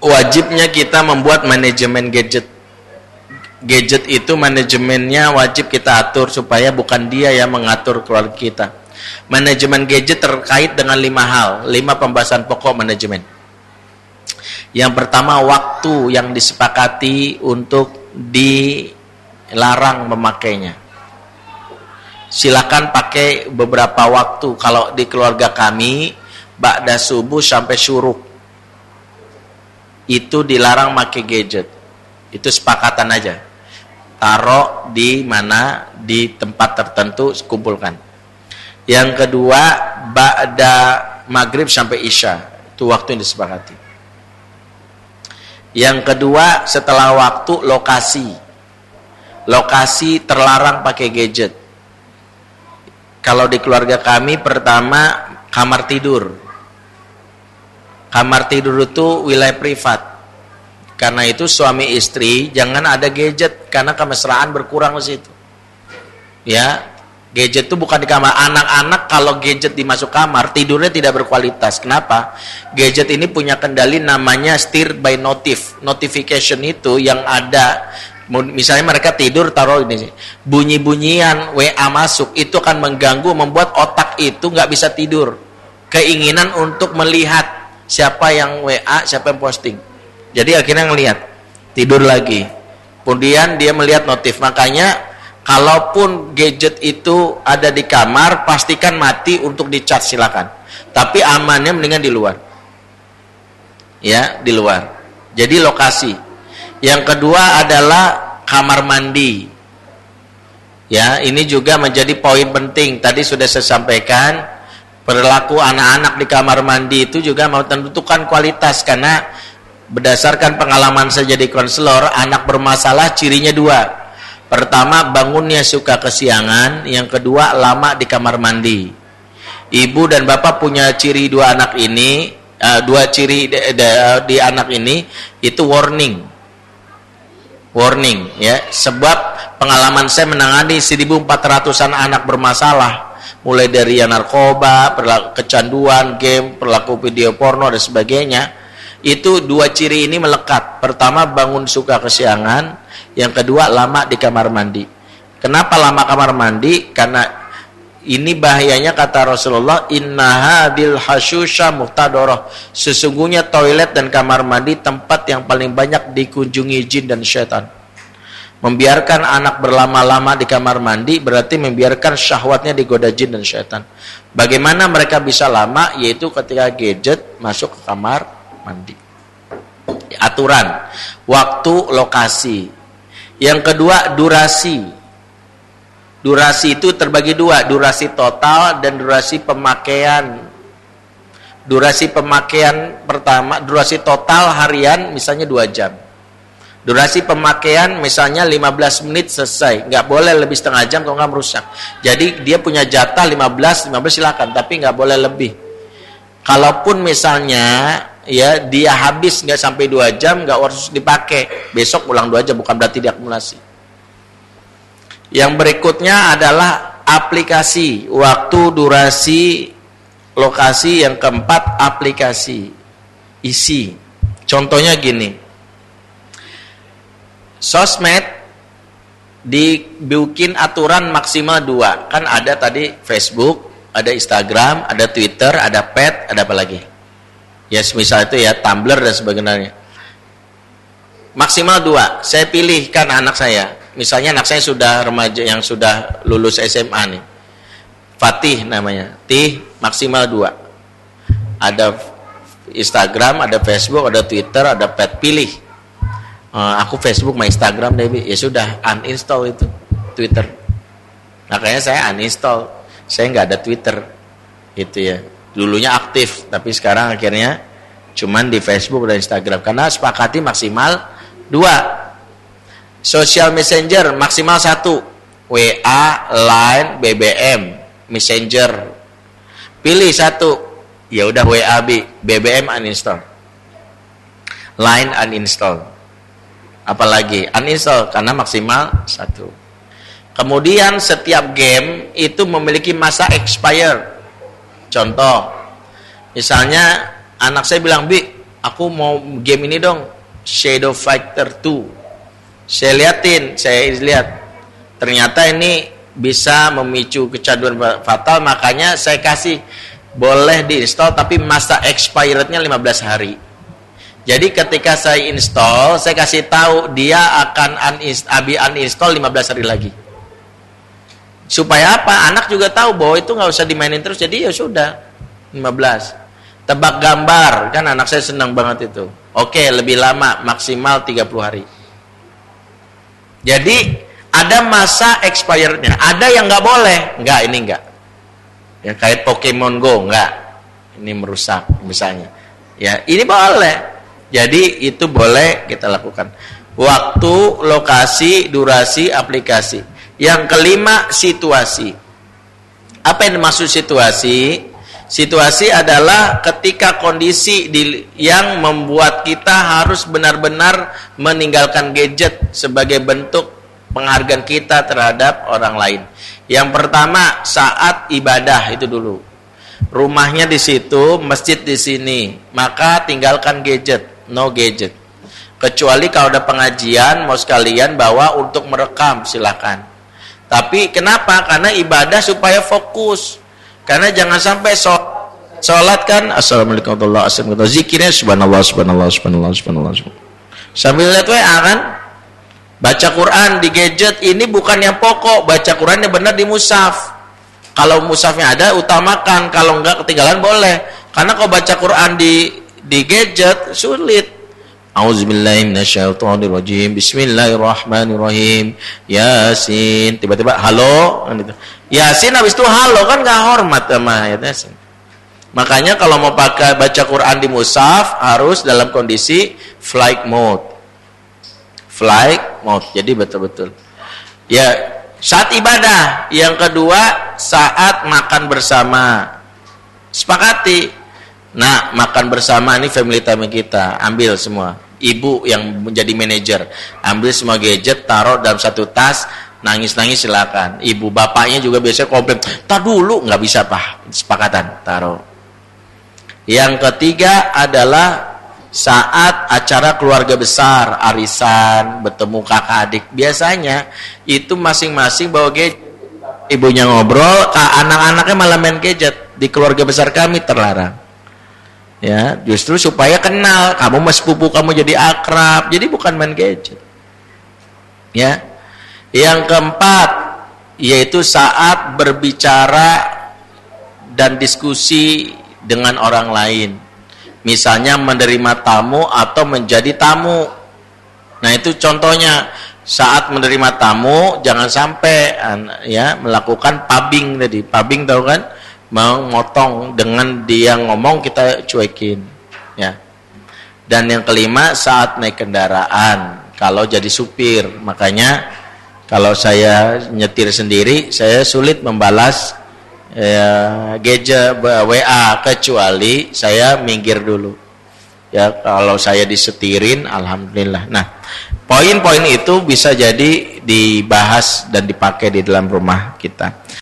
wajibnya kita membuat manajemen gadget gadget itu manajemennya wajib kita atur supaya bukan dia yang mengatur keluarga kita manajemen gadget terkait dengan lima hal lima pembahasan pokok manajemen yang pertama waktu yang disepakati untuk dilarang memakainya silakan pakai beberapa waktu. Kalau di keluarga kami, ba'da subuh sampai syuruk. Itu dilarang pakai gadget. Itu sepakatan aja. Taruh di mana di tempat tertentu kumpulkan. Yang kedua, ba'da maghrib sampai isya. Itu waktu yang disepakati. Yang kedua, setelah waktu lokasi. Lokasi terlarang pakai gadget kalau di keluarga kami pertama kamar tidur. Kamar tidur itu wilayah privat. Karena itu suami istri jangan ada gadget karena kemesraan berkurang di situ. Ya, gadget itu bukan di kamar. Anak-anak kalau gadget dimasuk kamar tidurnya tidak berkualitas. Kenapa? Gadget ini punya kendali namanya steered by notif. Notification itu yang ada misalnya mereka tidur taruh ini bunyi-bunyian WA masuk itu akan mengganggu membuat otak itu nggak bisa tidur keinginan untuk melihat siapa yang WA siapa yang posting. Jadi akhirnya ngelihat tidur lagi. Kemudian dia melihat notif. Makanya kalaupun gadget itu ada di kamar pastikan mati untuk dicat silakan. Tapi amannya mendingan di luar. Ya di luar. Jadi lokasi. Yang kedua adalah kamar mandi. Ya, ini juga menjadi poin penting. Tadi sudah saya sampaikan, perilaku anak-anak di kamar mandi itu juga mau tentukan kualitas karena berdasarkan pengalaman saya jadi konselor, anak bermasalah cirinya dua. Pertama, bangunnya suka kesiangan, yang kedua lama di kamar mandi. Ibu dan bapak punya ciri dua anak ini, uh, dua ciri di, di anak ini itu warning warning ya sebab pengalaman saya menangani 1400-an anak bermasalah mulai dari yang narkoba, kecanduan, game, perilaku video porno dan sebagainya. Itu dua ciri ini melekat. Pertama bangun suka kesiangan. Yang kedua lama di kamar mandi. Kenapa lama kamar mandi? Karena ini bahayanya kata Rasulullah inna hadil hasyusha muhtadoroh. Sesungguhnya toilet dan kamar mandi tempat yang paling banyak dikunjungi jin dan syaitan membiarkan anak berlama-lama di kamar mandi berarti membiarkan syahwatnya digoda jin dan syaitan. Bagaimana mereka bisa lama? Yaitu ketika gadget masuk ke kamar mandi. Aturan. Waktu lokasi. Yang kedua durasi. Durasi itu terbagi dua, durasi total dan durasi pemakaian. Durasi pemakaian pertama, durasi total harian misalnya dua jam. Durasi pemakaian misalnya 15 menit selesai, nggak boleh lebih setengah jam kalau nggak merusak. Jadi dia punya jatah 15, 15 silakan, tapi nggak boleh lebih. Kalaupun misalnya ya dia habis nggak sampai dua jam nggak harus dipakai, besok ulang dua jam bukan berarti diakumulasi. Yang berikutnya adalah aplikasi, waktu, durasi, lokasi. Yang keempat aplikasi, isi. Contohnya gini, sosmed dibikin aturan maksimal dua. Kan ada tadi Facebook, ada Instagram, ada Twitter, ada Pet, ada apa lagi? Ya, misal itu ya Tumblr dan sebagainya. Maksimal dua. Saya pilihkan anak saya misalnya anak saya sudah remaja yang sudah lulus SMA nih Fatih namanya Tih maksimal dua ada Instagram ada Facebook ada Twitter ada pet pilih uh, aku Facebook sama Instagram deh ya sudah uninstall itu Twitter makanya saya uninstall saya nggak ada Twitter itu ya dulunya aktif tapi sekarang akhirnya cuman di Facebook dan Instagram karena sepakati maksimal dua Social Messenger maksimal satu. WA, Line, BBM, Messenger. Pilih satu. Ya udah WA BBM uninstall. Line uninstall. Apalagi uninstall karena maksimal satu. Kemudian setiap game itu memiliki masa expire. Contoh, misalnya anak saya bilang, Bi, aku mau game ini dong Shadow Fighter 2 saya liatin saya lihat ternyata ini bisa memicu kecanduan fatal makanya saya kasih boleh diinstal tapi masa expirednya 15 hari jadi ketika saya install saya kasih tahu dia akan uninstall, uninstall 15 hari lagi. Supaya apa? Anak juga tahu bahwa itu nggak usah dimainin terus jadi ya sudah 15 tebak gambar kan anak saya senang banget itu. Oke lebih lama maksimal 30 hari. Jadi ada masa expirednya. Ada yang nggak boleh? Nggak ini nggak. Yang kait Pokemon Go nggak. Ini merusak misalnya. Ya ini boleh jadi itu boleh kita lakukan waktu lokasi durasi aplikasi yang kelima, situasi. Apa yang dimaksud situasi? Situasi adalah ketika kondisi di, yang membuat kita harus benar-benar meninggalkan gadget sebagai bentuk penghargaan kita terhadap orang lain. Yang pertama, saat ibadah itu dulu. Rumahnya di situ, masjid di sini, maka tinggalkan gadget, no gadget. Kecuali kalau ada pengajian, mau sekalian bawa untuk merekam, silakan. Tapi kenapa? Karena ibadah supaya fokus. Karena jangan sampai sholat kan assalamualaikum warahmatullahi wabarakatuh. Zikirnya subhanallah subhanallah subhanallah subhanallah sambil lihat WA kan? Baca Quran di gadget ini bukan yang pokok. Baca Quran yang benar di musaf. Kalau musafnya ada utamakan. Kalau enggak ketinggalan boleh. Karena kalau baca Quran di di gadget sulit Auzubillahiminasyaitonirrajim. Bismillahirrahmanirrahim. Yasin. Tiba-tiba halo gitu. Yasin habis itu halo kan nggak hormat sama ayat Yasin. Makanya kalau mau pakai baca Quran di mushaf harus dalam kondisi flight mode. Flight mode. Jadi betul-betul. Ya, saat ibadah. Yang kedua, saat makan bersama. Sepakati Nah, makan bersama ini family time kita, ambil semua. Ibu yang menjadi manajer, ambil semua gadget, taruh dalam satu tas, nangis-nangis silakan. Ibu bapaknya juga biasanya komplain, tak dulu nggak bisa pak, sepakatan, taruh. Yang ketiga adalah saat acara keluarga besar, arisan, bertemu kakak adik. Biasanya itu masing-masing bawa gadget. Ibunya ngobrol, anak-anaknya malah main gadget. Di keluarga besar kami terlarang ya justru supaya kenal kamu mas sepupu kamu jadi akrab. Jadi bukan main gadget. Ya. Yang keempat yaitu saat berbicara dan diskusi dengan orang lain. Misalnya menerima tamu atau menjadi tamu. Nah itu contohnya. Saat menerima tamu jangan sampai ya melakukan pubbing tadi. Pubbing tahu kan motong dengan dia ngomong kita cuekin ya. Dan yang kelima saat naik kendaraan kalau jadi supir. Makanya kalau saya nyetir sendiri saya sulit membalas ya, gadget WA kecuali saya minggir dulu. Ya kalau saya disetirin alhamdulillah. Nah poin-poin itu bisa jadi dibahas dan dipakai di dalam rumah kita